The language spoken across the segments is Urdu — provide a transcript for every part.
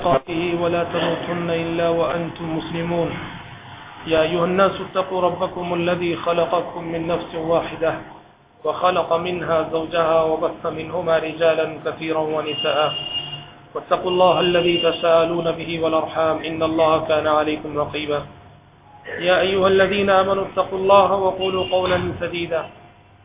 تقاته ولا تموتن إلا وأنتم مسلمون. يا أيها الناس اتقوا ربكم الذي خلقكم من نفس واحدة وخلق منها زوجها وبث منهما رجالا كثيرا ونساء. واتقوا الله الذي تساءلون به والأرحام. إن الله كان عليكم رقيبا. يا أيها الذين آمنوا اتقوا الله وقولوا قولا سديدا.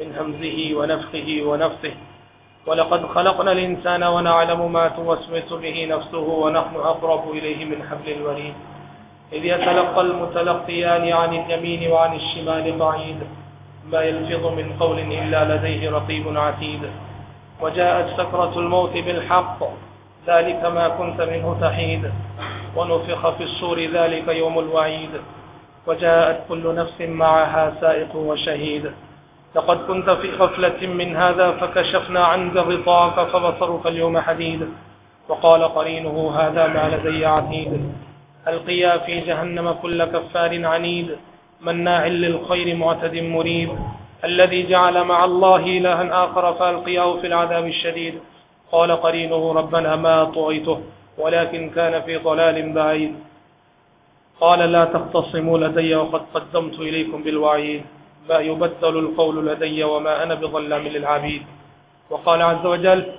من همزه ونفخه ونفثه. ولقد خلقنا الإنسان ونعلم ما توسوس به نفسه ونحن أقرب إليه من حبل الوريد. إذ يتلقى المتلقيان عن اليمين وعن الشمال بعيد. ما يلفظ من قول إلا لديه رقيب عتيد. وجاءت سكرة الموت بالحق. ذلك ما كنت منه تحيد. ونفخ في الصور ذلك يوم الوعيد. وجاءت كل نفس معها سائق وشهيد. لقد كنت في غفلة من هذا فكشفنا عنك غطاك فبصرك اليوم حديد. وقال قرينه، هذا ما لدي عتيد. القيا في جهنم كل كفار عنيد. مناع للخير معتد مريب. الذي جعل مع الله إلها آخر فألقياه في العذاب الشديد. قال قرينه، ربنا ما طغيته، ولكن كان في ضلال بعيد. قال، لا تختصموا لدي وقد قدمت إليكم بالوعيد. ما يبدل القول لدي وما أنا بظلام للعبيد. وقال عز وجل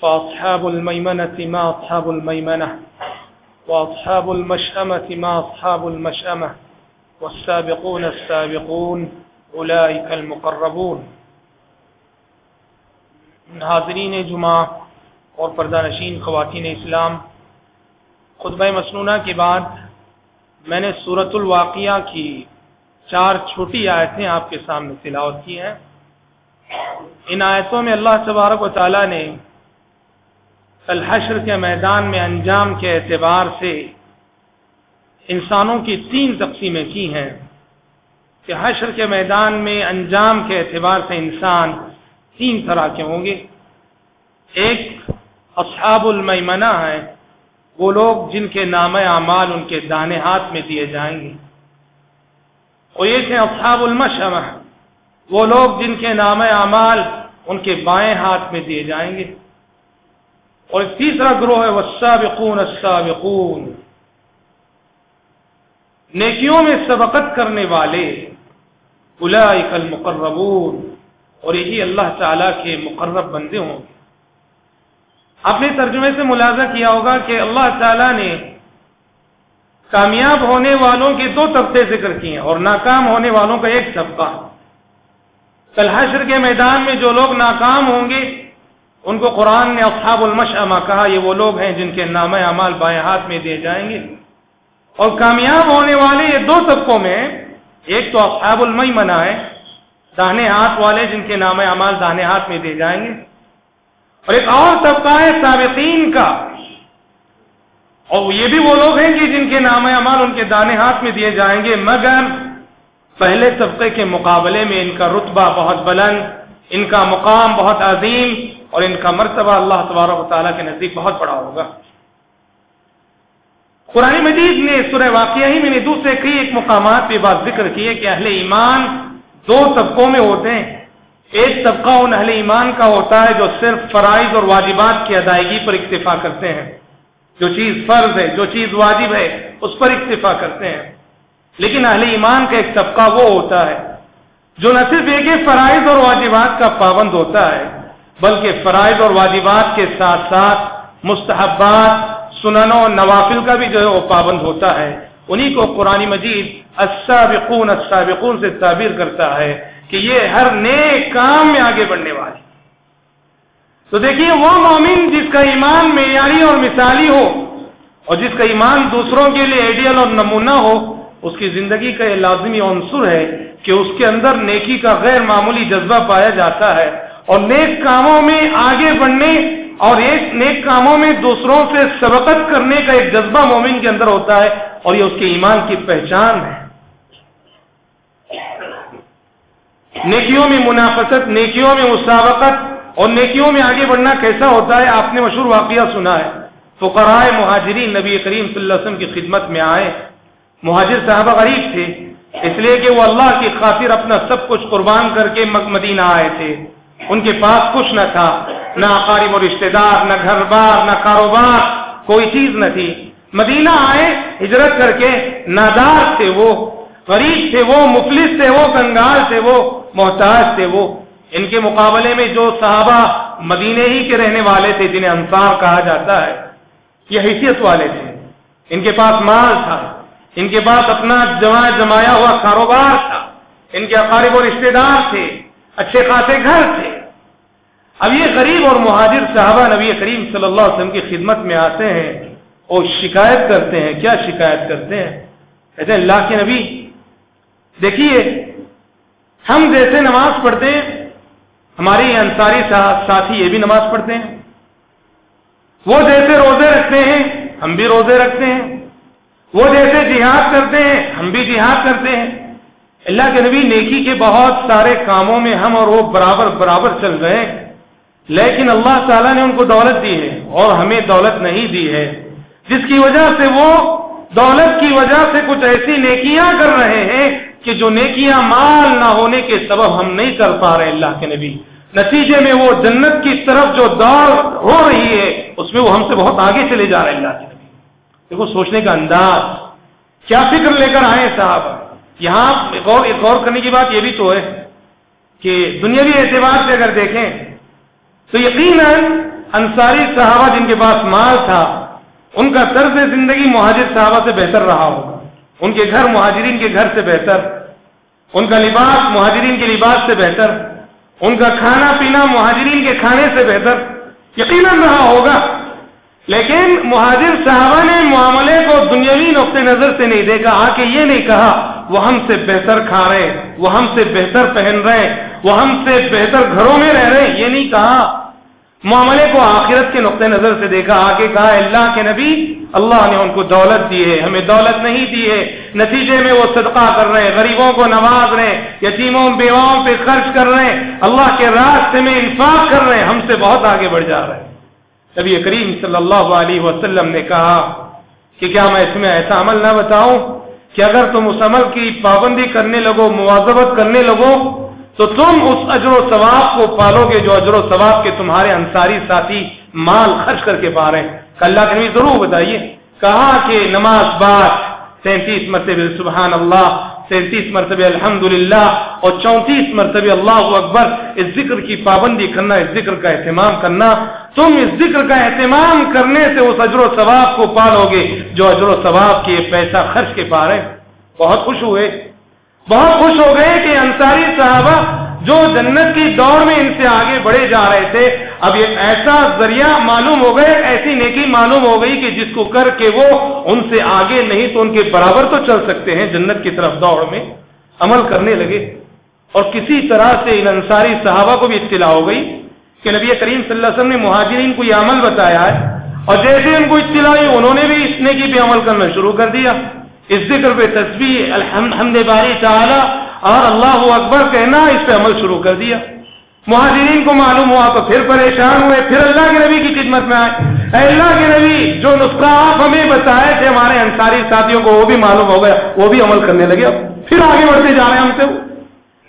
فأصحاب الميمنة ما أصحاب الميمنة، وأصحاب المشأمة ما أصحاب المشأمة، والسابقون السابقون، أولئك المقربون. حاضرین جمعہ اور پردہ نشین خواتین اسلام، خطبہ مسنونہ کے بعد میں نے صورت الواقعہ کی چار چھوٹی آیتیں آپ کے سامنے تلاوت کی ہیں۔ ان آیتوں میں اللہ تبارک و تعالیٰ نے الحشر کے میدان میں انجام کے اعتبار سے انسانوں کی تین تقسیمیں کی ہیں کہ حشر کے میدان میں انجام کے اعتبار سے انسان تین طرح کے ہوں گے۔ ایک اصحاب المیمنہ ہیں، وہ لوگ جن کے نام اعمال ان کے دانے ہاتھ میں دیے جائیں گے۔ اور ایک ہے اصحاب المشمہ وہ لوگ جن کے نام اعمال ان کے بائیں ہاتھ میں دیے جائیں گے۔ اور تیسرا گروہ ہے، والسابقون السابقون۔ نیکیوں میں سبقت کرنے والے اولئک المقربون۔ اور یہی اللہ تعالی کے مقرب بندے ہوں گے۔ آپ نے ترجمے سے ملازہ کیا ہوگا کہ اللہ تعالی نے کامیاب ہونے والوں کے دو طبقے ذکر کیے اور ناکام ہونے والوں کا ایک طبقہ۔ کل حشر کے میدان میں جو لوگ ناکام ہوں گے، ان کو قرآن نے اصحاب المشعمہ کہا، یہ وہ لوگ ہیں جن کے نام اعمال بائیں ہاتھ میں دیے جائیں گے۔ اور کامیاب ہونے والے یہ دو طبقوں میں، ایک تو اصحاب المئی منا ہے، داہنے ہاتھ والے جن کے نام اعمال داہنے ہاتھ میں دیے جائیں گے۔ اور ایک اور طبقہ ہے سابقین کا اور یہ بھی وہ لوگ ہیں کہ جن کے نام اعمال ان کے دانے ہاتھ میں دیے جائیں گے، مگر پہلے طبقے کے مقابلے میں ان کا رتبہ بہت بلند، ان کا مقام بہت عظیم اور ان کا مرتبہ اللہ تبارک و تعالیٰ کے نزدیک بہت بڑا ہوگا۔ قرآن مجید نے سورہ واقعہ ہی میں نے دوسرے کئی ایک مقامات پہ بات ذکر کی ہے کہ اہل ایمان دو طبقوں میں ہوتے ہیں۔ ایک طبقہ ان اہل ایمان کا ہوتا ہے جو صرف فرائض اور واجبات کی ادائیگی پر اکتفا کرتے ہیں۔ جو چیز فرض ہے، جو چیز واجب ہے، اس پر اکتفا کرتے ہیں۔ لیکن اہل ایمان کا ایک طبقہ وہ ہوتا ہے، جو نہ صرف ایک فرائض اور واجبات کا پابند ہوتا ہے، بلکہ فرائض اور واجبات کے ساتھ ساتھ مستحبات، سنن و نوافل کا بھی جو ہے وہ پابند ہوتا ہے۔ انہی کو قرآن مجید السابقون السابقون سے تعبیر کرتا ہے کہ یہ ہر نئے کام میں آگے بڑھنے والے تو دیکھیے وہ مومن جس کا ایمان معیاری اور مثالی ہو اور جس کا ایمان دوسروں کے لیے آئیڈیل اور نمونہ ہو، اس کی زندگی کا یہ لازمی عنصر ہے کہ اس کے اندر نیکی کا غیر معمولی جذبہ پایا جاتا ہے اور نیک کاموں میں آگے بڑھنے اور ایک نیک کاموں میں دوسروں سے سبقت کرنے کا ایک جذبہ مومن کے اندر ہوتا ہے اور یہ اس کے ایمان کی پہچان ہے۔ نیکیوں میں منافست نیکیوں میں مسابقت اور نیکیوں میں آگے بڑھنا کیسا ہوتا ہے؟ آپ نے مشہور واقعہ سنا ہے۔ فقرائے مہاجرین نبی کریم صلی اللہ علیہ وسلم کی خدمت میں آئے۔ مہاجر صاحبہ غریب تھے، اس لیے کہ وہ اللہ کی خاطر اپنا سب کچھ قربان کر کے مدینہ آئے تھے۔ ان کے پاس کچھ نہ تھا، نہ اقارب و رشتے دار، نہ گھر بار، نہ کاروبار، کوئی چیز نہ تھی۔ مدینہ آئے، ہجرت کر کے نادار تھے وہ، غریب تھے وہ، مفلس تھے وہ، کنگال تھے وہ، محتاج تھے وہ۔ ان کے مقابلے میں جو صحابہ مدینے ہی کے رہنے والے تھے، جنہیں انصار کہا جاتا ہے، یہ حیثیت والے تھے۔ ان کے پاس مال تھا، ان کے پاس اپنا جمع جمایا ہوا کاروبار تھا۔ ان کے اقارب و رشتے دار تھے، اچھے خاصے گھر تھے۔ اب یہ غریب اور مہاجر صحابہ نبی کریم صلی اللہ علیہ وسلم کی خدمت میں آتے ہیں اور شکایت کرتے ہیں۔ کیا شکایت کرتے ہیں؟ کہتے ہیں، اللہ کے نبی، دیکھیے، ہم جیسے نماز پڑھتے ہیں ہماری انصاری ساتھی یہ بھی نماز پڑھتے ہیں۔ وہ جیسے روزے رکھتے ہیں، ہم بھی روزے رکھتے ہیں۔ وہ جیسے جہاد کرتے ہیں، ہم بھی جہاد کرتے ہیں۔ اللہ کے نبی نیکی کے بہت سارے کاموں میں ہم اور وہ برابر برابر چل رہے ہیں لیکن اللہ تعالیٰ نے ان کو دولت دی ہے اور ہمیں دولت نہیں دی ہے۔ جس کی وجہ سے وہ دولت کی وجہ سے کچھ ایسی نیکیاں کر رہے ہیں کہ جو نیکیاں مال نہ ہونے کے سبب ہم نہیں کر پا رہے اللہ کے نبی۔ نتیجے میں وہ جنت کی طرف جو دوڑ ہو رہی ہے، اس میں وہ ہم سے بہت آگے چلے جا رہے ہیں اللہ کے نبی۔ دیکھو، سوچنے کا انداز۔ کیا فکر لے کر آئے صاحب؟ یہاں ایک اور ایک اور کرنے کی بات یہ بھی تو ہے کہ دنیاوی اعتبار سے اگر دیکھیں، تو یقیناً انصاری صحابہ جن کے پاس مال تھا، ان کا طرز زندگی مہاجر صحابہ سے بہتر رہا ہوگا۔ ان کے گھر مہاجرین کے گھر سے بہتر۔ ان کا لباس مہاجرین کے لباس سے بہتر، ان کا کھانا پینا مہاجرین کے کھانے سے بہتر، یقیناً رہا ہوگا۔ لیکن مہاجر صحابہ نے معاملے کو دنیاوی نقطۂ نظر سے نہیں دیکھا آ کے یہ نہیں کہا، وہ ہم سے بہتر کھا رہے، وہ ہم سے بہتر پہن رہے، وہ ہم سے بہتر گھروں میں رہ رہے، یہ نہیں کہا۔ معاملے کو آخرت کے نقطۂ نظر سے دیکھا، آگے کہا، اللہ کے نبی، اللہ نے ان کو دولت دی ہے، ہمیں دولت نہیں دی ہے۔ نتیجے میں وہ صدقہ کر رہے ہیں غریبوں کو نواز رہے ہیں یتیموں، بیواؤں پہ خرچ کر رہے ہیں اللہ کے راستے میں انفاق کر رہے ہیں ہم سے بہت آگے بڑھ جا رہے۔ ہیں نبی کریم صلی اللہ علیہ وسلم نے کہا کہ کیا میں اس میں ایسا عمل نہ بتاؤں کہ اگر تم اس عمل کی پابندی کرنے لگو، مواظبت کرنے لگو تو تم اس اجر و ثواب کو پالو گے جو اجر و ثواب کے تمہارے انصاری ساتھی مال خرچ کر کے پا رہے ہیں۔ اللہ کے نبی ضرور بتائیے کہا کہ نماز بات سینتیس مرتبہ سبحان اللہ سینتیس مرتبہ الحمد اور چونتیس مرتبہ اللہ اکبر اس ذکر کی پابندی کرنا، اس ذکر کا اہتمام کرنا۔ تم اس ذکر کا اہتمام کرنے سے اس اجر و ثواب کو پالو گے جو اجر و ثواب کے پیسہ خرچ کے پا رہے بہت خوش ہوئے۔ بہت خوش ہو گئے کہ انصاری صحابہ جو جنت کی دوڑ میں ان سے آگے بڑھے جا رہے تھے۔ اب یہ ایسا ذریعہ معلوم ہو گئے ایسی نیکی معلوم ہو گئی کہ جس کو کر کے وہ ان سے آگے نہیں تو ان کے برابر تو چل سکتے ہیں جنت کی طرف دوڑ میں عمل کرنے لگے۔ اور کسی طرح سے ان انصاری صحابہ کو بھی اطلاع ہو گئی کہ نبی کریم صلی اللہ علیہ وسلم نے مہاجرین کو یہ عمل بتایا ہے۔ اور جیسے ان کو اطلاع ہوئی، انہوں نے بھی اس نیکی پہ عمل کرنا شروع کر دیا۔ اس ذکر پہ تصویر الحمد باری تعالی، اور اللہ اکبر کہنا اس پہ عمل شروع کر دیا۔ مہاجرین کو معلوم ہوا تو پھر پریشان ہوئے، پھر اللہ کے نبی کی خدمت میں آئے۔ اے اللہ کے نبی، جو نسخہ آپ ہمیں بتائے تھے، ہمارے انصاری ساتھیوں کو، وہ بھی معلوم ہو گیا، وہ بھی عمل کرنے لگے۔ پھر آگے بڑھتے جا رہے ہیں ہم سے۔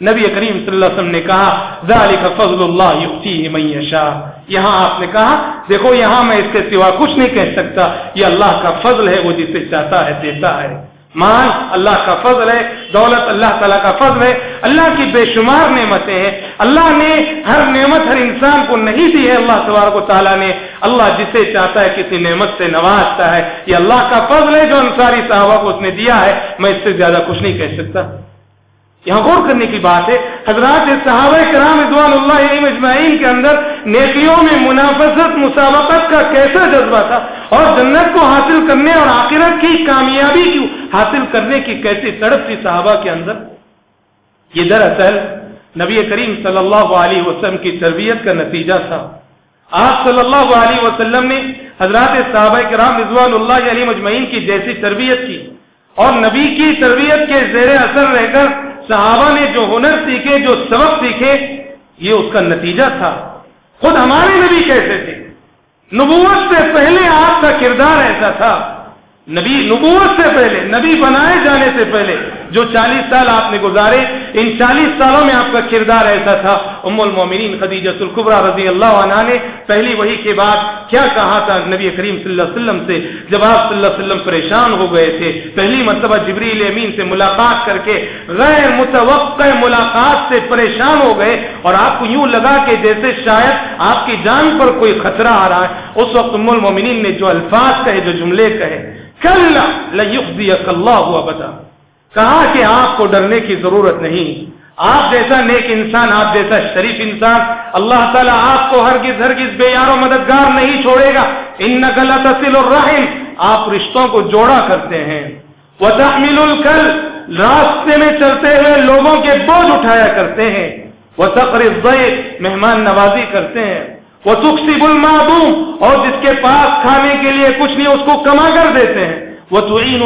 نبی کریم صلی اللہ علیہ وسلم نے کہا، ذالک فضل اللہ یؤتیہ من یشاء۔ یہاں آپ نے کہا، دیکھو، یہاں میں اس کے سوا کچھ نہیں کہہ سکتا۔ یہ اللہ کا فضل ہے، وہ جسے چاہتا ہے، دیتا ہے۔ مال اللہ کا فضل ہے، دولت اللہ تعالیٰ کا فضل ہے، اللہ کی بے شمار نعمتیں ہیں۔ اللہ نے ہر نعمت ہر انسان کو نہیں دی ہے، اللہ تبارک و تعالیٰ نے۔ اللہ جسے چاہتا ہے کسی نعمت سے نوازتا ہے۔ یہ اللہ کا فضل ہے جو انصاری صحابہ کو اس نے دیا ہے۔ میں اس سے زیادہ کچھ نہیں کہہ سکتا۔ یہاں غور کرنے کی بات ہے، حضرات صحابہ کرام رضوان اللہ اجمعین کے اندر نیکیوں میں منافست مسابقت کا کیسا جذبہ تھا اور جنت کو حاصل کرنے اور آخرت کی کامیابی کی حاصل کرنے کی کیسی تڑپ تھی صحابہ کے اندر؟ یہ دراصل نبی کریم صلی اللہ علیہ وسلم کی تربیت کا نتیجہ تھا۔ آپ صلی اللہ علیہ وسلم نے حضرات صحابہ کرام رضوان اللہ علیہ مجمعین کی جیسی تربیت کی اور نبی کی تربیت کے زیر اثر رہ کر صحابہ نے جو ہنر سیکھے، جو سبق سیکھے، یہ اس کا نتیجہ تھا۔ خود ہمارے نبی کیسے تھے؟ نبوت سے پہلے آپ کا کردار ایسا تھا۔ نبی نبوت سے پہلے، نبی بنائے جانے سے پہلے جو چالیس سال آپ نے گزارے، ان چالیس سالوں میں آپ کا کردار ایسا تھا۔ ام المومنین خدیجۃ القبرا رضی اللہ عنہ نے پہلی وہی کے بعد کیا کہا تھا نبی کریم صلی اللہ علیہ وسلم سے؟ جب آپ صلی اللہ علیہ وسلم پریشان ہو گئے تھے، پہلی مرتبہ جبریل امین سے ملاقات کر کے غیر متوقع ملاقات سے پریشان ہو گئے اور آپ کو یوں لگا کہ جیسے شاید آپ کی جان پر کوئی خطرہ آ رہا ہے۔ اس وقت ام المومنین نے جو الفاظ کہے، جو جملے کہے کل اللہ ہوا بتا کہا کہ آپ کو ڈرنے کی ضرورت نہیں۔ آپ جیسا نیک انسان، آپ جیسا شریف انسان، اللہ تعالیٰ آپ کو ہرگز ہرگز بے یار و مددگار نہیں چھوڑے گا۔ ان نقل تصل الرحم۔ آپ رشتوں کو جوڑا کرتے ہیں۔ وہ تحمل الکل۔ راستے میں چلتے ہوئے لوگوں کے بوجھ اٹھایا کرتے ہیں۔ وہ تقریب مہمان نوازی کرتے ہیں۔ وہ تخصیب المعدوم اور جس کے پاس کھانے کے لیے کچھ نہیں، اس کو کما کر دیتے ہیں۔ وہ تعین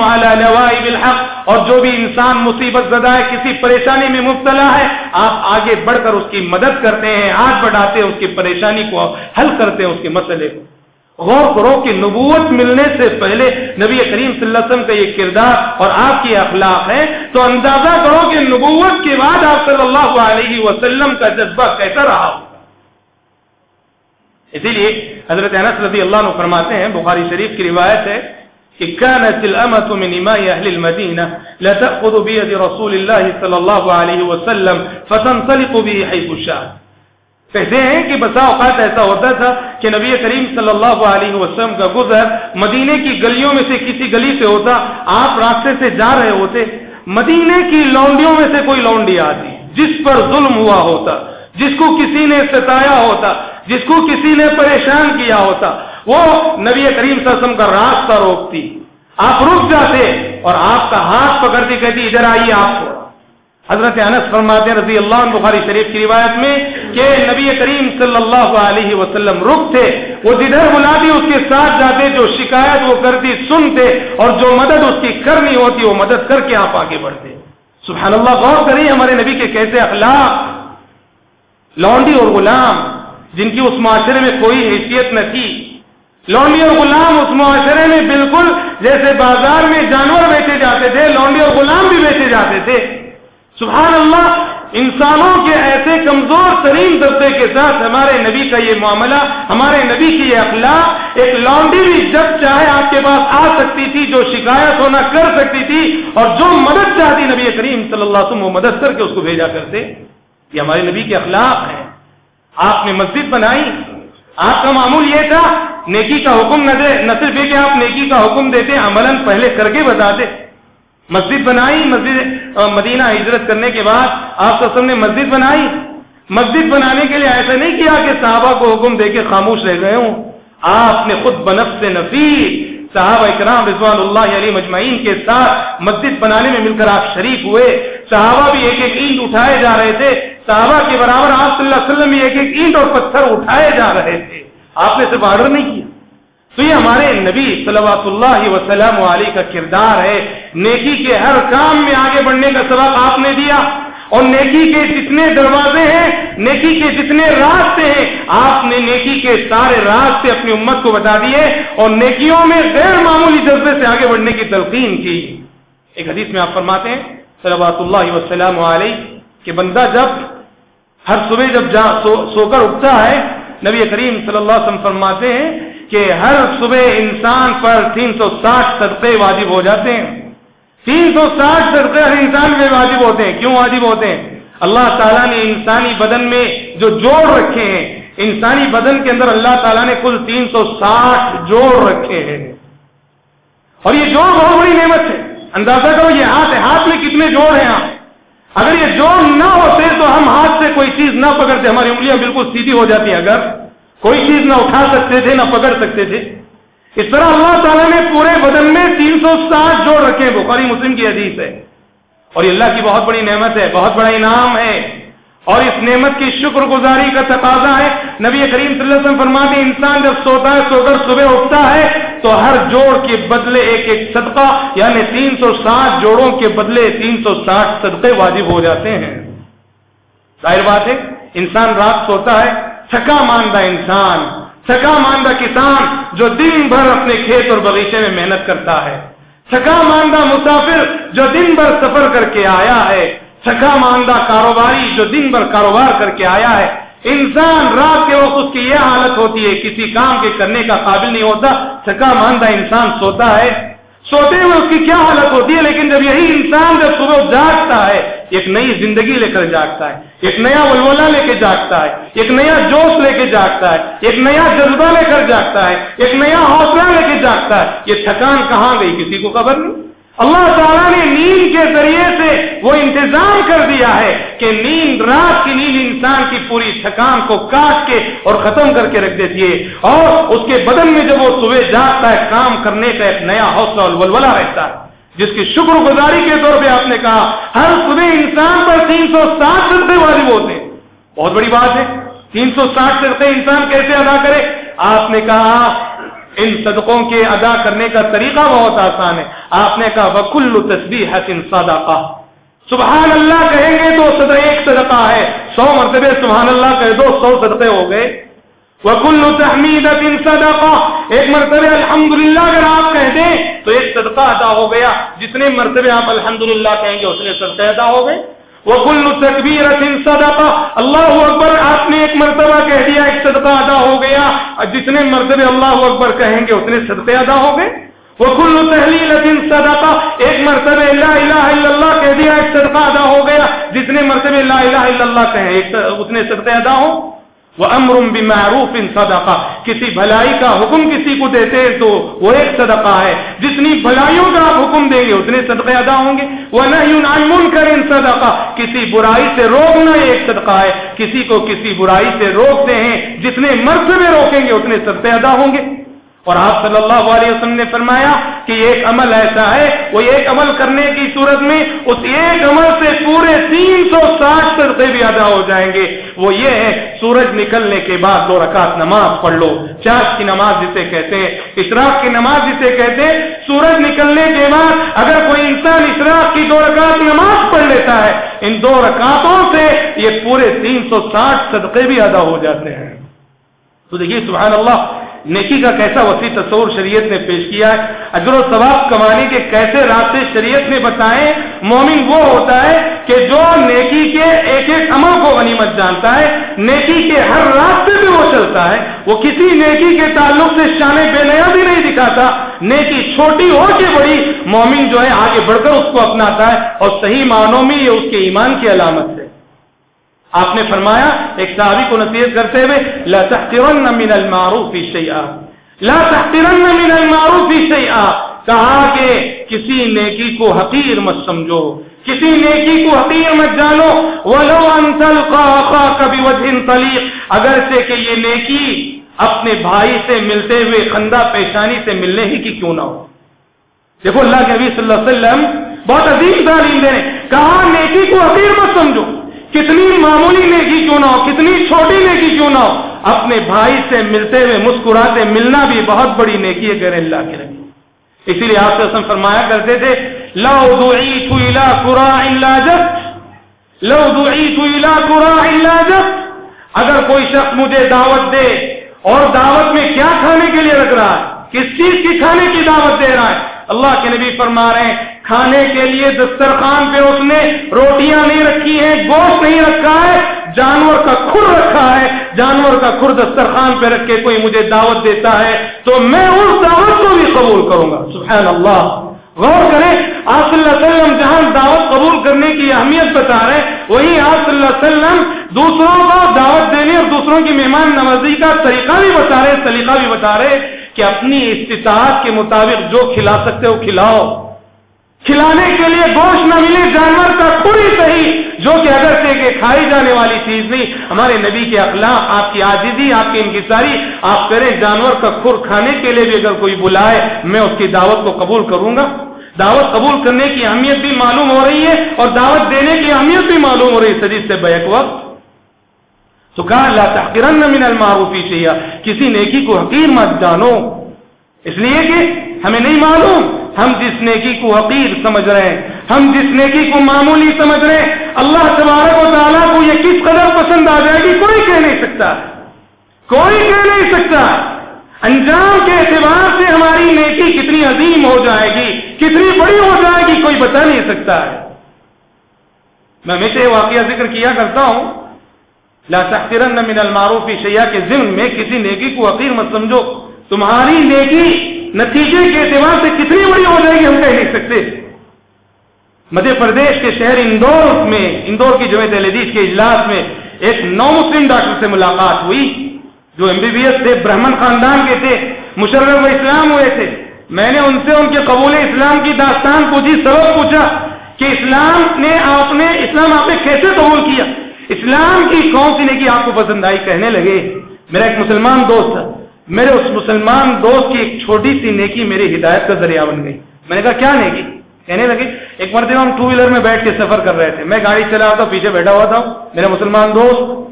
بالحق اور جو بھی انسان مصیبت زدہ ہے، کسی پریشانی میں مبتلا ہے، آپ آگے بڑھ کر اس کی مدد کرتے ہیں ہاتھ بڑھاتے ہیں، اس کی پریشانی کو حل کرتے ہیں اس کے مسئلے کو۔ غور کرو کہ نبوت ملنے سے پہلے نبی کریم صلی اللہ علیہ وسلم کا یہ کردار اور آپ کی اخلاق ہے تو اندازہ کرو کہ نبوت کے بعد آپ صلی اللہ علیہ وسلم کا جذبہ کیسا رہا۔ ہو اسی لیے حضرت انس رضی اللہ عنہ فرماتے ہیں، بخاری شریف کی روایت ہے کہ كانت الامه من اماء اهل المدينه لا تاخذ بيد رسول الله صلى الله عليه وسلم فتنطلق به حيث شاء. کہتے ہیں کہ بسا اوقات ایسا ہوتا تھا کہ نبی کریم صلی اللہ علیہ وسلم کا گزر مدینے کی گلیوں میں سے کسی گلی سے ہوتا، آپ راستے سے جا رہے ہوتے مدینے کی لونڈیوں میں سے کوئی لونڈی آتی، جس پر ظلم ہوا ہوتا۔ جس کو کسی نے ستایا ہوتا، جس کو کسی نے پریشان کیا ہوتا، وہ نبی کریم سسم کا راستہ روکتی۔ آپ رک جاتے اور آپ کا ہاتھ پکڑتی، کہتی، ادھر آئیے آپ کو. حضرت انس فرماتے ہیں، رضی اللہ عنہ بخاری شریف کی روایت میں کہ نبی کریم صلی اللہ علیہ وسلم رک تھے، وہ جدھر بلاتی، اس کے ساتھ جاتے، جو شکایت وہ کرتی، سنتے اور جو مدد اس کی کرنی ہوتی، وہ مدد کر کے آپ آگے بڑھتے۔ سبحان اللہ، غور کریے ہمارے نبی کے کیسے اخلاق لونڈی اور غلام جن کی اس معاشرے میں کوئی حیثیت نہ تھی۔ لونڈی اور غلام اس معاشرے میں بالکل جیسے بازار میں جانور بیچے جاتے تھے، لونڈی اور غلام بھی بیچے جاتے تھے۔ سبحان اللہ، انسانوں کے ایسے کمزور ترین دستے کے ساتھ ہمارے نبی کا یہ معاملہ، ہمارے نبی کی یہ اخلاق، ایک لانڈی بھی جب چاہے آپ کے پاس آ سکتی تھی، جو شکایت ہونا کر سکتی تھی اور جو مدد چاہتی نبی کریم صلی اللہ علیہ وسلم وہ مدد کر کے اس کو بھیجا کرتے یہ ہمارے نبی کے اخلاق ہیں۔ آپ نے مسجد بنائی۔ آپ کا معمول یہ تھا، نیکی کا حکم نہ دے، نہ صرف یہ کہ آپ نیکی کا حکم دیتے عمل پہلے کر کے بتاتے۔ مسجد بنائی، مسجد مدینہ ہجرت کرنے کے بعد آپ سب نے مسجد بنائی۔ مسجد بنانے کے لیے ایسا نہیں کیا کہ صحابہ کو حکم دے کے خاموش رہ گئے ہوں۔ آپ نے خود بنف سے نفیس، صحابہ اکرام رضوان اللہ علی مجمعین کے ساتھ مسجد بنانے میں مل کر آپ شریف ہوئے۔ صحابہ بھی ایک ایک اینٹ اٹھائے جا رہے تھے۔ صحابہ کے برابر آپ صلی اللہ علیہ وسلم ایک ایک اینٹ اور پتھر اٹھائے جا رہے تھے۔ آپ نے صرف آرڈر نہیں کیا۔ تو یہ ہمارے نبی صلوات اللہ وسلم علیہ کا کردار ہے۔ نیکی کے ہر کام میں آگے بڑھنے کا سبق آپ نے دیا۔ اور نیکی کے جتنے دروازے ہیں، نیکی کے جتنے راستے ہیں، آپ نے نیکی کے سارے راستے اپنی امت کو بتا دیے۔ اور نیکیوں میں غیر معمولی جذبے سے آگے بڑھنے کی تلقین کی۔ ایک حدیث میں آپ فرماتے ہیں، صلوات اللہ وسلم علیہ، کہ بندہ جب ہر صبح جب جا سو, سو کر اٹھتا ہے نبی کریم صلی اللہ علیہ وسلم فرماتے ہیں کہ ہر صبح انسان پر تین سو ساٹھ صدقے واجب ہو جاتے ہیں۔ تین سو ساٹھ صدقے ہر انسان میں واجب ہوتے ہیں۔ کیوں واجب ہوتے ہیں؟ اللہ تعالیٰ نے انسانی بدن میں جو جوڑ رکھے ہیں انسانی بدن کے اندر اللہ تعالیٰ نے کل تین سو ساٹھ جوڑ رکھے ہیں۔ اور یہ جوڑ بہت بڑی نعمت ہے۔ اندازہ کرو یہ ہاتھ ہے ہاتھ میں کتنے جوڑ ہیں آپ؟ اگر یہ جوڑ نہ ہوتے تو ہم ہاتھ سے کوئی چیز نہ پکڑتے، ہماری انگلیاں بالکل سیدھی ہو جاتی اگر کوئی چیز نہ اٹھا سکتے تھے، نہ پکڑ سکتے تھے۔ اس طرح اللہ تعالیٰ نے پورے بدن میں تین سو ساٹھ جوڑ رکھے، بخاری مسلم کی حدیث ہے۔ اور یہ اللہ کی بہت بڑی نعمت ہے، بہت بڑا انعام ہے۔ اور اس نعمت کی شکر گزاری کا تقاضا ہے۔ نبی کریم صلی اللہ علیہ وسلم فرماتے ہیں، انسان جب سوتا ہے، سو کر صبح اٹھتا ہے تو ہر جوڑ کے بدلے ایک ایک صدقہ یعنی تین سو ساٹھ جوڑوں کے بدلے تین سو ساٹھ صدقے واجب ہو جاتے ہیں۔ ظاہر بات ہے، انسان رات سوتا ہے، تھکا ماندہ انسان، تھکا ماندہ کسان جو دن بھر اپنے کھیت اور باغیچے میں محنت کرتا ہے۔ تھکا ماندہ مسافر جو دن بھر سفر کر کے آیا ہے۔ تھکا ماندہ کاروباری جو دن بھر کاروبار کر کے آیا ہے۔ انسان رات کے وقت اس کی یہ حالت ہوتی ہے، کسی کام کے کرنے کا قابل نہیں ہوتا تھکا ماندہ انسان سوتا ہے۔ سوتے ہوئے اس کی کیا حالت ہوتی ہے؟ لیکن جب یہی انسان جب صبح جاگتا ہے، ایک نئی زندگی لے کر جاگتا ہے، ایک نیا ولولہ لے کے جاگتا ہے، ایک نیا جوش لے کے جاگتا ہے، ایک نیا جذبہ لے کر جاگتا ہے، ایک نیا حوصلہ لے کے جاگتا ہے۔ یہ تھکان کہاں گئی؟ کسی کو خبر نہیں۔ اللہ تعالیٰ نے نیند کے ذریعے سے وہ انتظام کر دیا ہے کہ نیند رات کی نیند انسان کی پوری تھکان کو کاٹ کے اور ختم کر کے رکھ دیتی ہے۔ اور اس کے بدن میں جب وہ صبح جاتا ہے، کام کرنے کا ایک نیا حوصلہ اور ولولہ رہتا ہے، جس کی شکر گزاری کے طور پہ آپ نے کہا، ہر صبح انسان پر تین سو ساٹھ روپے واجب ہوتے ہیں۔ بہت بڑی بات ہے۔ تین سو ساٹھ روپے انسان کیسے ادا کرے؟ آپ نے کہا، ان صدقوں کے ادا کرنے کا طریقہ بہت آسان ہے۔ آپ نے کہا وکل تصویر حسن صدقہ سبحان اللہ کہیں گے تو صدر ایک صدقہ ہے۔ سو مرتبہ سبحان اللہ کہے دو، سو صدقے ہو گئے۔ وکل تحمید صدقہ ایک مرتبہ الحمدللہ اگر آپ کہہ دیں تو ایک صدقہ ادا ہو گیا۔ جتنے مرتبہ آپ الحمدللہ کہیں گے، اتنے صدقے ادا ہو گئے۔ وہ کل تکبیر صدقہ اللہ اکبر، آپ نے ایک مرتبہ کہہ دیا، ایک صدقہ ادا ہو گیا۔ جتنے مرتبہ اللہ اکبر کہیں گے، اتنے صدقے ادا ہو گئے۔ وہ کل تحلیل صدقہ، ایک مرتبہ لا الہ الا اللہ کہہ دیا، ایک صدقہ ادا ہو گیا۔ جتنے مرتبہ لا الہ الا اللہ کہیں اتنے صدقے ادا ہو وہ امرم بمعروف ان صدقہ۔ کسی بھلائی کا حکم کسی کو دیتے تو وہ ایک صدقہ ہے۔ جتنی بھلائیوں کا آپ حکم دیں گے، اتنے صدقے ادا ہوں گے۔ وہ نہیں کر ان صدقہ۔ کسی برائی سے روکنا ایک صدقہ ہے۔ کسی کو کسی برائی سے روکتے ہیں۔ جتنے مرتبے روکیں گے، اتنے صدقے ادا ہوں گے۔ اور آپ صلی اللہ علیہ وسلم نے فرمایا کہ ایک عمل ایسا ہے، وہ ایک عمل کرنے کی صورت میں اس ایک عمل سے پورے تین سو ساٹھ صدقے بھی ادا ہو جائیں گے۔ وہ یہ ہے، سورج نکلنے کے بعد دو رکعت نماز پڑھ لو۔ چاش کی نماز جسے کہتے ہیں، اشراق کی نماز جسے کہتے ہیں، سورج نکلنے کے بعد اگر کوئی انسان اشراق کی دو رکعت نماز پڑھ لیتا ہے، ان دو رکعتوں سے یہ پورے تین سو ساٹھ صدقے بھی ادا ہو جاتے ہیں۔ تو دیکھیے، سبحان اللہ نیکی کا کیسا وسیع تصور شریعت نے پیش کیا ہے؟ اجر و ثواب کمانے کے کیسے راستے شریعت نے بتائے؟ مومن وہ ہوتا ہے کہ جو نیکی کے ایک ایک عمل کو غنیمت جانتا ہے، نیکی کے ہر راستے پہ وہ چلتا ہے۔ وہ کسی نیکی کے تعلق سے شان بے نیا بھی نہیں دکھاتا۔ نیکی چھوٹی ہو کے بڑی، مومن جو ہے آگے بڑھ کر اس کو اپناتا ہے اور صحیح معنوں میں یہ اس کے ایمان کی علامت ہے۔ آپ نے فرمایا، ایک صحابی کو نصیحت کرتے ہوئے، لا تحترن من المعروف شیئا۔ لا تحترن من المعروف شیئا۔ کہا کہ کسی نیکی کو حقیر مت سمجھو۔ کسی نیکی کو حقیر مت جانو۔ ولو ان تلقى اخاك بوجه طليق۔ اگر سے کہ یہ نیکی اپنے بھائی سے ملتے ہوئے، خندہ پیشانی سے ملنے ہی کی کیوں نہ ہو۔ دیکھو، اللہ کے نبی صلی اللہ علیہ وسلم بہت عظیم تعلیم دے رہے کہا، نیکی کو حقیر مت سمجھو۔ کتنی معمولی نیکی کیوں نہ ہو، کتنی چھوٹی نیکی کیوں نہ ہو۔ اپنے بھائی سے ملتے ہوئے، مسکراتے، ملنا بھی بہت بڑی نیکی ہے غیر اللہ کی رکھی اسی لیے آپ سے فرمایا کرتے تھے، لو دعیت الى قراء لاجت لو دعیت الى قراء لاجت اگر کوئی شخص مجھے دعوت دے، اور دعوت میں کیا کھانے کے لیے رکھ رہا ہے، کس چیز کی کھانے کی دعوت دے رہا ہے، اللہ کے نبی فرما رہے ہیں کھانے کے لیے دسترخوان پہ اس نے روٹیاں نہیں رکھی ہیں، گوشت نہیں رکھا ہے، جانور کا کھر رکھا ہے۔ جانور کا کھر دسترخوان پہ رکھ کے کوئی مجھے دعوت دیتا ہے تو میں اس دعوت کو بھی قبول کروں گا۔ سبحان اللہ۔ غور کریں، آپ صلی اللہ علیہ وسلم جہاں دعوت قبول کرنے کی اہمیت بتا رہے ہیں وہی آپ صلی اللہ علیہ وسلم دوسروں کو دعوت دینے اور دوسروں کی مہمان نوازی کا طریقہ بھی بتا رہے سلیقہ بھی بتا رہے کہ اپنی استطاعت کے مطابق جو کھلا سکتے ہو کھلاؤ۔ کھلانے کے لیے گوشت نہ ملے، جانور کا کوئی صحیح، جو کہ اگر سے کہ کھائی جانے والی چیز نہیں۔ ہمارے نبی کے اخلاق، آپ کی آجزی آپ کی انکساری، آپ کریں جانور کا کھر کھانے کے لیے بھی اگر کوئی بلائے، میں اس کی دعوت کو قبول کروں گا۔ دعوت قبول کرنے کی اہمیت بھی معلوم ہو رہی ہے اور دعوت دینے کی اہمیت بھی معلوم ہو رہی ہے۔ سجید سے بیک وقت۔ تو کہا، لا تحقرن من المعروف شیئا۔ کسی نیکی کو حقیر مت جانو۔ اس لیے کہ ہمیں نہیں معلوم۔ ہم جس نیکی کو حقیر سمجھ رہے ہیں، ہم جس نیکی کو معمولی سمجھ رہے ہیں، اللہ تبارک و تعالیٰ کو یہ کس قدر پسند آ جائے گی، کوئی کہہ نہیں سکتا۔ کوئی کہہ نہیں سکتا۔ انجام کے اعتبار سے ہماری نیکی کتنی عظیم ہو جائے گی، کتنی بڑی ہو جائے گی، کوئی بتا نہیں سکتا۔ ہے میں ہمیشہ واقعہ ذکر کیا کرتا ہوں۔ لا تحقرن من المعروف شیعہ کے ذمن میں کسی نیکی کو حقیر مت سمجھو۔ تمہاری نیکی نتیجے کے اعتبار سے کتنی بڑی ہو جائے گی ہم کہہ نہیں سکتے۔ مدھیہ پردیش کے شہر اندور میں، اندور کی جمعیت الحدیث کے اجلاس میں ایک نو مسلم ڈاکٹر سے ملاقات ہوئی، جو ایم بی بی ایس تھے، برہمن خاندان کے تھے، مشرف اسلام ہوئے تھے۔ میں نے ان سے ان کے قبول اسلام کی داستان پوچھی، سبب پوچھا کہ اسلام نے آپ نے، اسلام آپ نے کیسے قبول کیا؟ اسلام کی کون سی نیکی آپ کو پسند آئی کہنے لگے۔ میرا ایک مسلمان دوست تھا۔ میرے اس مسلمان دوست کی ایک چھوٹی سی نیکی میری ہدایت کا ذریعہ بن گئی۔ میں نے کہا، کیا نیکی؟ کہنے لگے، ایک مرتبہ ہم ٹو ویلر میں بیٹھ کے سفر کر رہے تھے۔ میں گاڑی چلا رہا تھا پیچھے بیٹھا ہوا تھا۔ میرا مسلمان دوست،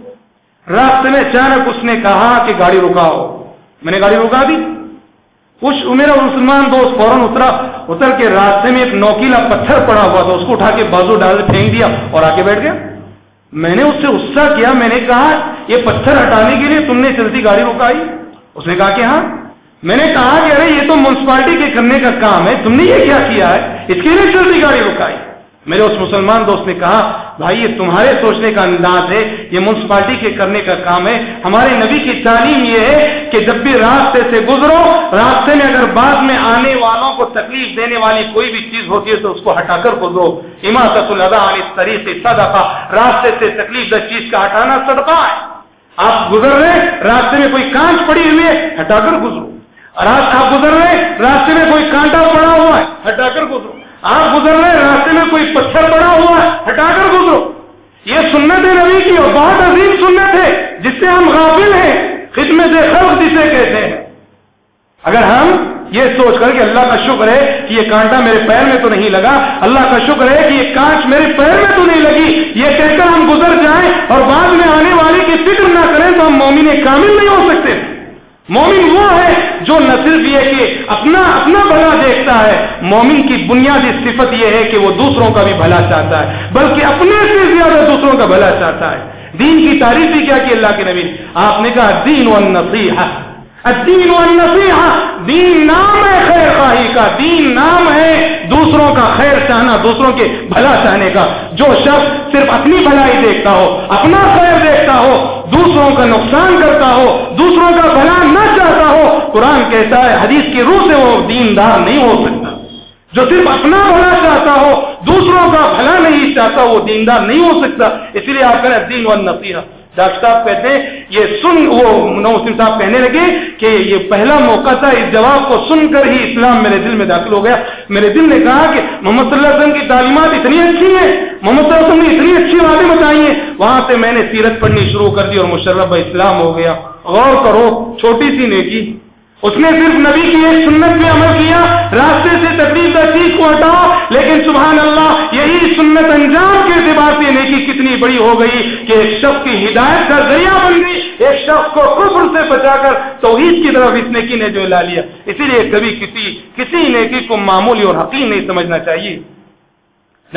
راستے میں اچانک اس نے کہا کہ گاڑی رکاؤ۔ میں نے گاڑی رکا دی۔ کچھ میرا مسلمان دوست فوراً اترا۔ اتر کے راستے میں ایک نوکیلا پتھر پڑا ہوا تھا۔ اس کو اٹھا کے بازو ڈال پھینک دیا اور آ کے بیٹھ گیا۔ میں نے اس سے غصہ کیا۔ میں نے کہا، یہ پتھر ہٹانے کے لیے تم نے چلتی گاڑی رکائی۔ اس نے کہا کہ ہاں میں نے کہا کہ ارے، یہ تو میونسپلٹی کے کرنے کا کام ہے، تم نے یہ کیا کیا ہے؟ اس کے لیے چلتی گاڑی رکائی۔ میرے اس مسلمان دوست نے کہا، بھائی، یہ تمہارے سوچنے کا انداز ہے، یہ میونسپلٹی کے کرنے کا کام ہے۔ ہمارے نبی کی تعلیم یہ ہے کہ جب بھی راستے سے گزرو، راستے میں اگر بعد میں آنے والوں کو تکلیف دینے والی کوئی بھی چیز ہوتی ہے، تو اس کو ہٹا کر گزرو اماطت الدا علی طریقے صدقہ، راستے سے تکلیف دہ چیز کا ہٹانا صدقہ ہے۔ آپ گزر رہے راستے میں کوئی کانچ پڑی ہوئی ہے ہٹا کر گزرو آپ گزر رہے راستے میں کوئی کانٹا پڑا ہوا ہے ہٹا کر گزرو۔ آپ گزر رہے راستے میں کوئی پتھر پڑا ہوا ہے ہٹا کر گزرو۔ یہ سنت نبی کی اور بہت عظیم سنت ہے، جس سے ہم غافل ہیں، خدمت خلق جسے کہتے ہیں۔ اگر ہم یہ سوچ کر کہ اللہ کا شکر ہے کہ یہ کانٹا میرے پیر میں تو نہیں لگا، اللہ کا شکر ہے کہ یہ کانچ میرے پیر میں تو نہیں لگی مومن کامل نہیں ہو سکتے۔ مومن وہ ہے جو نہ صرف یہ کہ اپنا اپنا بھلا دیکھتا ہے، مومن کی بنیادی صفت یہ ہے کہ وہ دوسروں کا بھی بھلا چاہتا ہے، بلکہ اپنے سے زیادہ دوسروں کا بھلا چاہتا ہے۔ دین کی تعریف ہی کیا کہ اللہ کے نبی آپ نے کہا، دین و نصیحت دین و دین نام ہے خیر خواہی کا، دین نام ہے دوسروں کا خیر چاہنا، دوسروں کے بھلا چاہنے کا۔ جو شخص صرف اپنی بھلائی دیکھتا ہو، اپنا خیر دیکھتا ہو، دوسروں کا نقصان کرتا ہو، دوسروں کا بھلا نہ چاہتا ہو، قرآن کہتا ہے، حدیث کی روح سے وہ دیندار نہیں ہو سکتا۔ جو صرف اپنا بھلا چاہتا ہو، دوسروں کا بھلا نہیں چاہتا، وہ دیندار نہیں ہو سکتا۔ اس لیے آپ کریں دین و نصیحہ ڈاکٹر صاحب کہتے ہیں، یہ سن وہ مسلم صاحب کہنے لگے کہ یہ پہلا موقع تھا، اس جواب کو سن کر ہی اسلام میرے دل میں داخل ہو گیا۔ میرے دل نے کہا کہ محمد صلی اللہ علیہ وسلم کی تعلیمات اتنی اچھی ہیں، محمد صلی اللہ علیہ وسلم نے اتنی اچھی باتیں بتائی ہیں۔ وہاں سے میں نے سیرت پڑھنی شروع کر دی اور مشرف اسلام ہو گیا۔ غور کرو، چھوٹی سی نیکی۔ اس نے صرف نبی کی ایک سنت پہ عمل کیا، راستے سے تکلیف چیز کو ہٹاؤ، لیکن سبحان اللہ یہی سنت انجام کے اعتبار سے نیکی کتنی بڑی ہو گئی کہ ایک شخص کی ہدایت کا ذریعہ بن گئی، ایک شخص کو کفر سے بچا کر توحید کی طرف اس نیکی نے جو لا لیا۔ اسی لیے کبھی کسی کسی نیکی کو معمولی اور حقیق نہیں سمجھنا چاہیے۔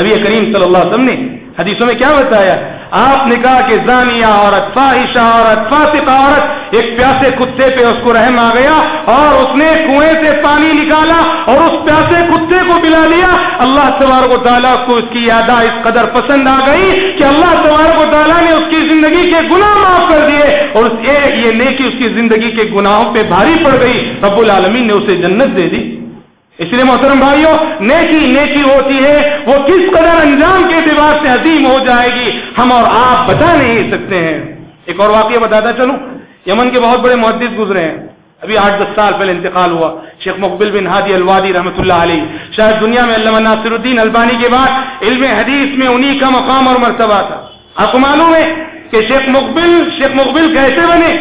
نبی کریم صلی اللہ علیہ وسلم نے حدیثوں میں کیا بتایا؟ آپ نے کہا کہ زانیہ عورت، فاحشہ عورت فاسقہ عورت، ایک پیاسے کتے پہ اس کو رحم آ گیا اور اس نے کنویں سے پانی نکالا اور اس پیاسے کتے کو پلا لیا۔ اللہ تبارک و تعالیٰ کو اس کی یادہ اس قدر پسند آ گئی کہ اللہ تبارک و تعالیٰ نے اس کی زندگی کے گناہ معاف کر دیے اور اس یہ نیکی اس کی زندگی کے گناہوں پہ بھاری پڑ گئی۔ رب العالمین نے اسے جنت دے دی۔ اس لیے محترم بھائیوں نیکی نیکی ہوتی ہے، وہ کس قدر انجام کے اعتبار سے عظیم ہو جائے گی، ہم اور آپ بتا نہیں سکتے ہیں۔ ایک اور واقعہ بتاتا چلوں، یمن کے بہت بڑے محدث گزرے ہیں۔ ابھی آٹھ دس سال پہلے انتقال ہوا، شیخ مقبل بن ہادی الوادی رحمۃ اللہ علیہ۔ شاید دنیا میں علامہ ناصر الدین البانی کے بعد علم حدیث میں انہی کا مقام اور مرتبہ تھا۔ آپ کو معلوم ہے کہ شیخ مقبل شیخ مقبل کیسے بنے؟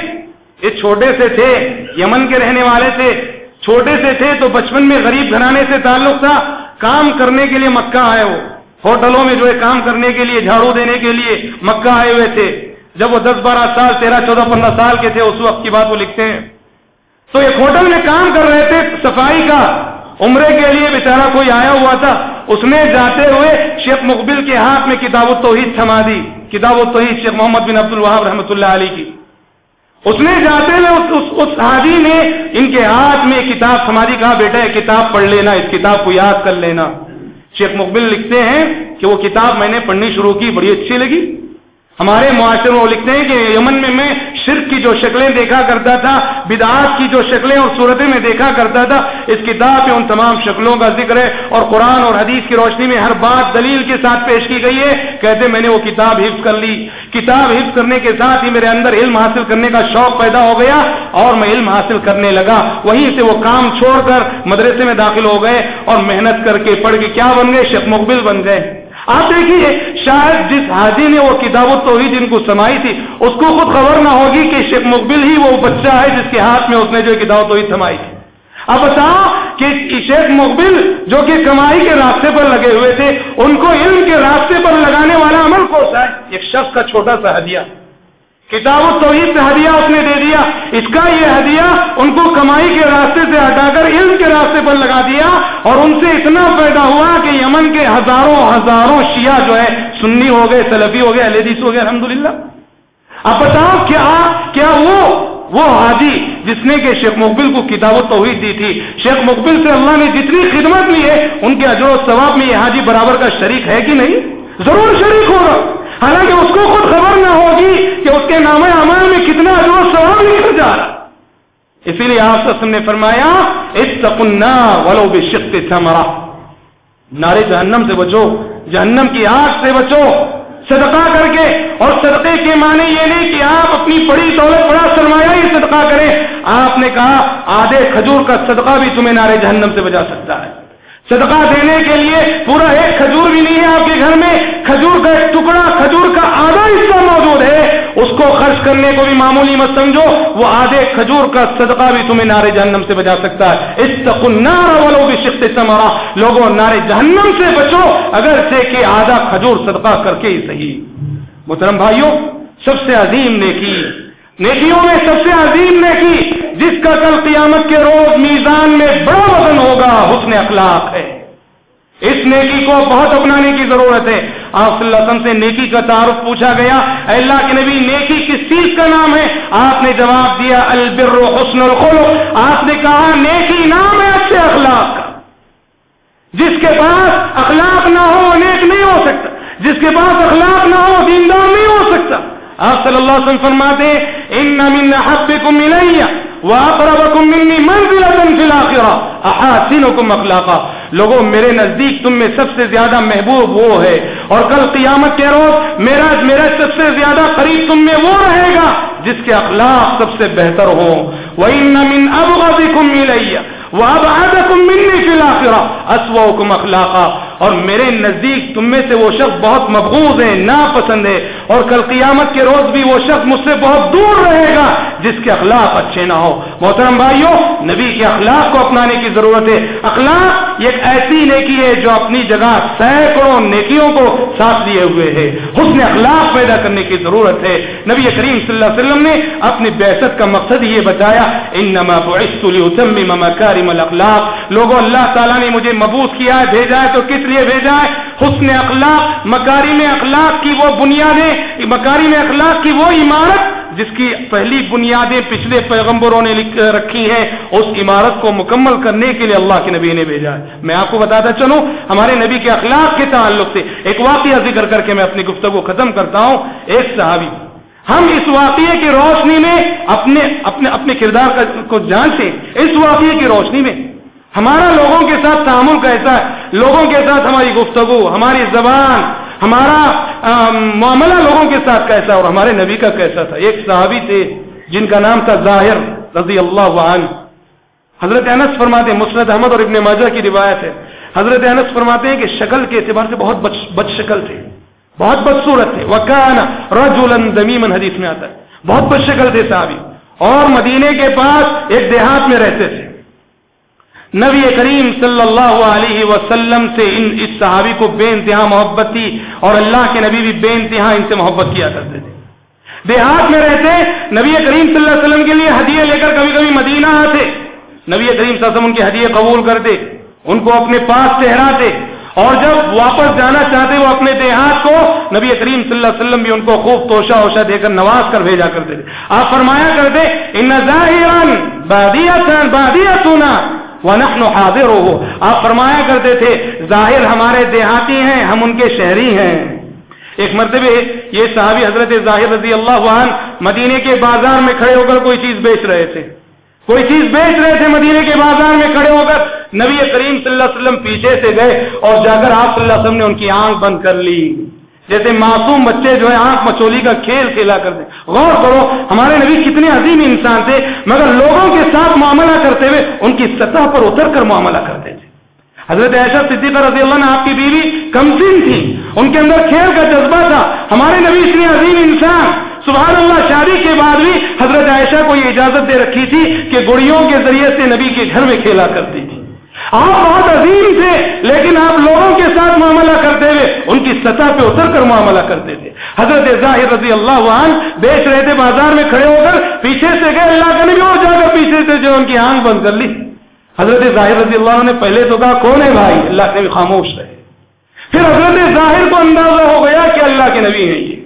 یہ چھوٹے سے تھے، یمن کے رہنے والے تھے۔ چھوٹے سے تھے تو بچپن میں غریب گھرانے سے تعلق تھا، کام کرنے کے لیے مکہ آئے وہ۔ ہوٹلوں میں جو ہے کام کرنے کے لیے، جھاڑو دینے کے لیے مکہ آئے ہوئے تھے۔ جب وہ دس بارہ سال، تیرہ، چودہ، پندرہ سال کے تھے، اس وقت کی بات وہ لکھتے ہیں۔ تو ایک ہوٹل میں کام کر رہے تھے، صفائی کا عمرے کے لیے بیچارہ کوئی آیا ہوا تھا۔ اس نے جاتے ہوئے شیخ مقبل کے ہاتھ میں کتاب و توحید تھما دی۔ کتاب و توحید شیخ محمد بن عبد الوہاب رحمۃ اللہ علی کی۔ اس نے جاتے ہوئے اس, اس, اس حاجی نے ان کے ہاتھ میں کتاب سماجی کہا بیٹا یہ کتاب پڑھ لینا اس کتاب کو یاد کر لینا۔ شیخ مقبل لکھتے ہیں کہ وہ کتاب میں نے پڑھنی شروع کی بڑی اچھی لگی۔ ہمارے معاشرے میں وہ لکھتے ہیں کہ یمن میں میں شرک کی جو شکلیں دیکھا کرتا تھا، بدعات کی جو شکلیں اور صورتیں میں دیکھا کرتا تھا، اس کتاب میں ان تمام شکلوں کا ذکر ہے اور قرآن اور حدیث کی روشنی میں ہر بات دلیل کے ساتھ پیش کی گئی ہے۔ کہتے میں نے وہ کتاب حفظ کر لی۔ کتاب حفظ کرنے کے ساتھ ہی میرے اندر علم حاصل کرنے کا شوق پیدا ہو گیا اور میں علم حاصل کرنے لگا۔ وہیں سے وہ کام چھوڑ کر مدرسے میں داخل ہو گئے اور محنت کر کے پڑھ کے کیا بن گئے؟ شیخ مقبل بن گئے۔ آپ دیکھیے، شاید جس حاجی نے وہ کتاب و توحید جن کو سمائی تھی، اس کو خود خبر نہ ہوگی کہ شیخ مقبل ہی وہ بچہ ہے جس کے ہاتھ میں اس نے جو کتاب و توحید سمائی تھی۔ اب بتاؤ کہ شیخ مقبل جو کہ کمائی کے راستے پر لگے ہوئے تھے، ان کو علم کے راستے پر لگانے والا عمل کو ہے؟ ایک شخص کا چھوٹا سا ہدیہ۔ کتاب و توحید سے ہدیہ اس نے دے دیا۔ اس کا یہ ہدیہ ان کو کمائی کے راستے سے ہٹا کر علم کے راستے پر لگا دیا اور ان سے اتنا پیدا ہوا کہ یمن کے ہزاروں ہزاروں شیعہ جو ہے، سنی ہو گئے، سلفی ہو گئے الحدیث ہو گئے، الحمدللہ۔ اب بتاؤ کیا کیا وہ وہ حاجی جس نے کہ شیخ مقبل کو کتاب و توحید دی تھی۔ شیخ مقبل سے اللہ نے جتنی خدمت لی ہے، ان کے اجر و ثواب میں یہ حاجی برابر کا شریک ہے کہ نہیں؟ ضرور شریک ہوگا۔ اسی لیے آپ نے فرمایا اس تقنا ولو بھی شک نارے جہنم سے بچو، جہنم کی آگ سے بچو۔ صدقہ کر کے، اور صدقے کے معنی یہ نہیں کہ آپ اپنی بڑی دولت، بڑا سرمایہ ہی صدقہ کریں۔ آپ نے کہا، آدھے کھجور کا صدقہ بھی تمہیں نارے جہنم سے بچا سکتا ہے۔ صدقہ دینے کے لیے پورا ایک کھجور بھی نہیں ہے آپ کے گھر میں، کھجور کا ایک ٹکڑا، کھجور کا آدھا حصہ موجود ہے۔ اس کو خرچ کرنے کو بھی معمولی مت سمجھو، وہ آدھے کھجور کا صدقہ بھی تمہیں نارے جہنم سے بچا سکتا ہے۔ اس والوں بھی شخص سمارا لوگوں نارے جہنم سے بچو اگر سے کہ آدھا کھجور صدقہ کر کے ہی صحیح۔ محترم بھائیوں، سب سے عظیم نیکی نیکیوں میں سب سے عظیم نیکی جس کا کل قیامت کے روز میزان میں بڑا وزن ہوگا، حسن اخلاق ہے۔ اس نیکی کو بہت اپنانے کی ضرورت ہے۔ آپ صلی اللہ علیہ وسلم سے نیکی کا تعارف پوچھا گیا اللہ کے نبی، نیکی کس چیز کا نام ہے؟ آپ نے جواب دیا، البر حسن الخلق۔ آپ نے کہا، نیکی نام ہے اچھے اخلاق کا۔ جس کے پاس اخلاق نہ ہو نیک نہیں ہو سکتا۔ جس کے پاس اخلاق نہ ہو دیندار نہیں ہو سکتا۔ آپ صلی اللہ علیہ وسلم فرماتے ان من حبکم الیہ واقربکم منی منزلۃ فی الاخرہ احاسنکم اخلاقا لوگوں، میرے نزدیک تم میں سب سے زیادہ محبوب وہ ہے اور کل قیامت کے روز میرا میرا سب سے زیادہ قریب تم میں وہ رہے گا جس کے اخلاق سب سے بہتر ہو وَإِنَّ مِنْ أَبْغَضِكُمْ إِلَيَّ وَأَبْعَدَكُمْ مِنِّي فِي الْآخِرَةِ، أَسْوَأُكُمْ أَخْلَاقًا۔ اور میرے نزدیک تم میں سے وہ شخص بہت مقبوض ہے، ناپسند ہے، اور کل قیامت کے روز بھی وہ شخص مجھ سے بہت دور رہے گا جس کے اخلاق اچھے نہ ہو محترم بھائیوں، نبی کے اخلاق کو اپنانے کی ضرورت ہے۔ اخلاق ایک ایسی نیکی ہے جو اپنی جگہ سینکڑوں نیکیوں کو ساتھ لیے ہوئے ہے۔ حسن اخلاق پیدا کرنے کی ضرورت ہے۔ نبی کریم صلی اللہ علیہ وسلم نے اپنی بحثت کا مقصد یہ بتایا، انما بعثت لاتمم مکارم الاخلاق لوگوں، اللہ تعالیٰ نے مجھے مبوس کیا ہے، بھیجا ہے تو کس لیے بھیجا ہے۔ حسن اخلاق مکاری میں اخلاق کی وہ بنیادیں مکاری میں اخلاق کی وہ عمارت جس کی پہلی بنیادیں پچھلے پیغمبروں نے رکھی ہیں، اس عمارت کو مکمل کرنے کے لیے اللہ کے نبی نے بھیجا ہے۔ میں آپ کو بتاتا چلوں، ہمارے نبی کے اخلاق کے تعلق سے ایک واقعہ ذکر کر کے میں اپنی گفتگو ختم کرتا ہوں۔ ایک صحابی، ہم اس واقعے کی روشنی میں اپنے اپنے اپنے کردار کو جانچیں اس واقعے کی روشنی میں ہمارا لوگوں کے ساتھ تعامل کیسا ہے؟ لوگوں کے ساتھ ہماری گفتگو، ہماری زبان، ہمارا معاملہ لوگوں کے ساتھ کیسا اور ہمارے نبی کا کیسا تھا؟ ایک صحابی تھے جن کا نام تھا ظاہر رضی اللہ عنہ۔ حضرت انس فرماتے ہیں مسرت احمد اور ابن ماجہ کی روایت ہے۔ حضرت انس فرماتے ہیں کہ شکل کے اعتبار سے بہت بچ بد شکل تھے۔ بہت بدصورت تھے۔ وکانا رجلا دمیمن حدیث میں آتا ہے۔ بہت بد شکل تھے صحابی۔ اور مدینے کے پاس ایک دیہات میں رہتے تھے۔ نبی کریم صلی اللہ علیہ وسلم سے ان اس صحابی کو بے انتہا محبت تھی اور اللہ کے نبی بھی بے انتہا ان سے محبت کیا کرتے تھے۔ دیہات میں رہتے، نبی کریم صلی اللہ علیہ وسلم کے لیے ہدیے لے کر کبھی کبھی مدینہ آتے۔ نبی کریم صلی اللہ علیہ وسلم ان کے ہدیے قبول کرتے، ان کو اپنے پاس ٹہراتے اور جب واپس جانا چاہتے، وہ اپنے دیہات کو نبی کریم صلی اللہ علیہ وسلم بھی ان کو خوب توشا اوشا دے کر نواز کر بھیجا کرتے تھے۔ آپ فرمایا کرتے، ان بادیا سونا وہ حاضر ہو آپ فرمایا کرتے تھے، ظاہر ہمارے دیہاتی ہیں، ہم ان کے شہری ہیں۔ ایک مرتبہ یہ صحابی حضرت ظاہر رضی اللہ عنہ مدینے کے بازار میں کھڑے ہو کر کوئی چیز بیچ رہے تھے۔ کوئی چیز بیچ رہے تھے مدینے کے بازار میں کھڑے ہو کر۔ نبی کریم صلی اللہ علیہ وسلم پیچھے سے گئے اور جا کر آپ صلی اللہ علیہ وسلم نے ان کی آنکھ بند کر لی۔ جیسے معصوم بچے جو ہے آنکھ مچولی کا کھیل کھیلا کرتے غور کرو، ہمارے نبی کتنے عظیم انسان تھے، مگر لوگوں کے ساتھ معاملہ کرتے ہوئے ان کی سطح پر اتر کر معاملہ کرتے تھے۔ حضرت ایشا صدیقہ رضی اللہ نے آپ کی بیوی کمسن تھی، ان کے اندر کھیل کا جذبہ تھا۔ ہمارے نبی اتنے عظیم انسان۔ سبحان اللہ، شادی کے بعد بھی حضرت عائشہ کو یہ اجازت دے رکھی تھی کہ گڑیوں کے ذریعے سے نبی کے گھر میں کھیلا کرتی تھی۔ آپ بہت عظیم تھے، لیکن آپ لوگوں کے ساتھ معاملہ کرتے ہوئے، ان کی سطح پہ اتر کر معاملہ کرتے تھے۔ حضرت ظاہر رضی اللہ عنہ بیچ رہے تھے، بازار میں کھڑے ہو کر پیچھے سے گئے، اللہ کا نبی اور جا کر پیچھے سے جو ان کی آنکھ بند کر لی۔ حضرت ظاہر رضی اللہ عنہ نے پہلے تو کہا، کون ہے بھائی؟ اللہ کے نبی خاموش رہے۔ پھر حضرت ظاہر کو اندازہ ہو گیا کہ اللہ کے نبی ہیں یہ۔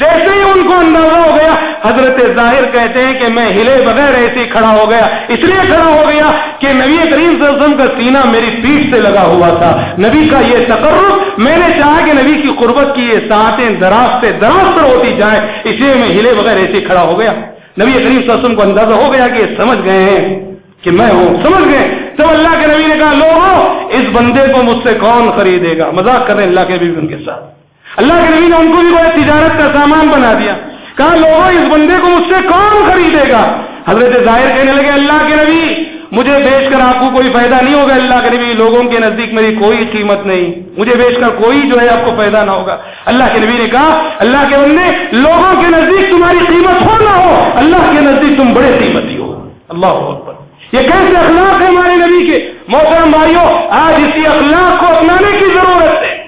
جیسے ہی ان کو اندازہ ہو گیا، حضرت ظاہر کہتے ہیں کہ میں ہلے بغیر ایسے کھڑا ہو گیا، اس لیے کھڑا ہو گیا کہ نبی کریم صلی اللہ علیہ وسلم کا سینہ میری پیٹ سے لگا ہوا تھا۔ نبی کا یہ تقرر، میں نے چاہا کہ نبی کی قربت کی یہ ساتیں دراز سے دراز پر ہوتی جائیں، اس لیے میں ہلے بغیر ایسے کھڑا ہو گیا۔ نبی کریم صلی اللہ علیہ وسلم کو اندازہ ہو گیا کہ یہ سمجھ گئے ہیں کہ میں ہوں۔ سمجھ گئے۔ تو اللہ کے نبی نے کہا لوگوں اس بندے کو مجھ سے کون خریدے گا؟ مذاق کر رہے ہیں اللہ کے نبی ان کے ساتھ۔ اللہ کے نبی نے ان کو بھی بڑے تجارت کا سامان بنا دیا۔ کہا، لوگوں، اس بندے کو مجھ سے کون خریدے گا؟ حضرت ظاہر کہنے لگے، اللہ کے نبی، مجھے بیچ کر آپ کو کوئی فائدہ نہیں ہوگا، اللہ کے نبی، لوگوں کے نزدیک میری کوئی قیمت نہیں۔ مجھے بیچ کر کوئی جو ہے آپ کو فائدہ نہ ہوگا۔ اللہ کے نبی نے کہا، اللہ کے بندے، لوگوں کے نزدیک تمہاری قیمت ہو نہ ہو، اللہ کے نزدیک تم بڑے قیمتی ہو۔ اللہ اکبر۔ یہ کیسے اخلاق ہے ہمارے نبی کے؟ محترم بھائیوں آج اسی اخلاق کو اپنانے کی ضرورت ہے۔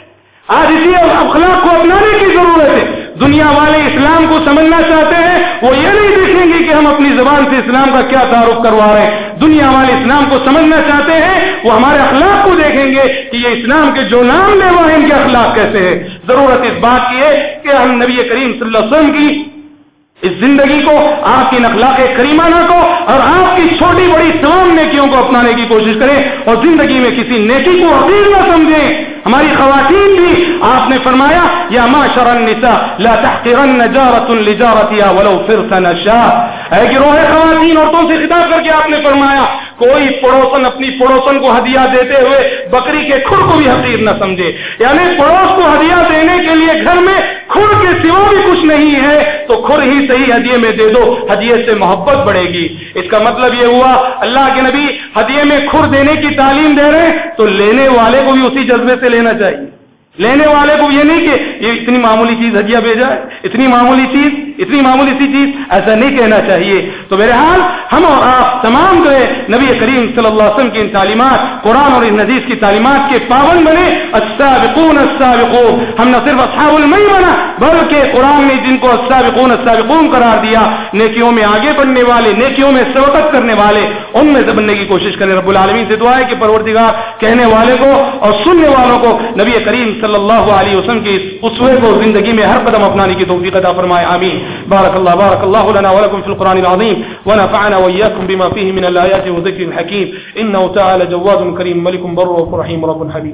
آج اسی اخلاق کو اپنانے کی ضرورت ہے۔ دنیا والے اسلام کو سمجھنا چاہتے ہیں، وہ یہ نہیں دیکھیں گے کہ ہم اپنی زبان سے اسلام کا کیا تعارف کروا رہے ہیں۔ دنیا والے اسلام کو سمجھنا چاہتے ہیں، وہ ہمارے اخلاق کو دیکھیں گے کہ یہ اسلام کے جو نام لے وہ ان کے اخلاق کیسے ہیں۔ ضرورت اس بات کی ہے کہ ہم نبی کریم صلی اللہ علیہ وسلم کی اس زندگی کو، آپ کی نخلاق کریمانہ کو اور آپ کی چھوٹی بڑی تمام نیکیوں کو اپنانے کی کوشش کریں اور زندگی میں کسی نیکی کو حقیق نہ سمجھیں۔ ہماری خواتین بھی، آپ نے فرمایا، یا معاشر النساء، لا تحقرن جارت لجارتها ولو فرس نشاء۔ اے گروہ خواتین، عورتوں سے خطاب کر کے آپ نے فرمایا، کوئی پڑوسن اپنی پڑوسن کو ہدیہ دیتے ہوئے بکری کے کھر کو بھی حقیر نہ سمجھے۔ یعنی پڑوس کو ہدیہ دینے کے لیے گھر میں کھر کے سوا بھی کچھ نہیں ہے، تو کھر ہی صحیح ہدیے میں دے دو، ہدیے سے محبت بڑھے گی۔ اس کا مطلب یہ ہوا، اللہ کے نبی ہدیے میں کھر دینے کی تعلیم دے رہے ہیں، تو لینے والے کو بھی اسی جذبے سے لینا چاہیے۔ لینے والے کو یہ نہیں کہ یہ اتنی معمولی چیز ہدیہ بھیجا ہے، اتنی معمولی چیز، اتنی معمولی سی چیز، ایسا نہیں کہنا چاہیے۔ تو میرے حال، ہم اور آپ تمام جو ہے نبی کریم صلی اللہ علیہ وسلم کی ان تعلیمات، قرآن اور نزیز کی تعلیمات کے پابند بنے۔ السابقون السابقون، ہم نہ صرف اصحاب المئی بنا، بلکہ قرآن نے جن کو السابقون السابقون قرار دیا، نیکیوں میں آگے بڑھنے والے، نیکیوں میں سبقت کرنے والے، ان میں سے بننے کی کوشش کریں۔ رب العالمین سے دعا ہے کہ پروردگار کہنے والے کو اور سننے والوں کو نبی کریم صلی اللہ علیہ وسلم کی اسوے کو زندگی میں ہر قدم اپنانے کی توفیق عطا فرمائے، آمین. بارک اللہ بارک اللہ لنا ولكم في القرآن العظيم ونفعنا وإياكم بما فيه من الآيات وذكر الحكيم إنه تعالى جواد كريم ملك بر رحيم رب حبيب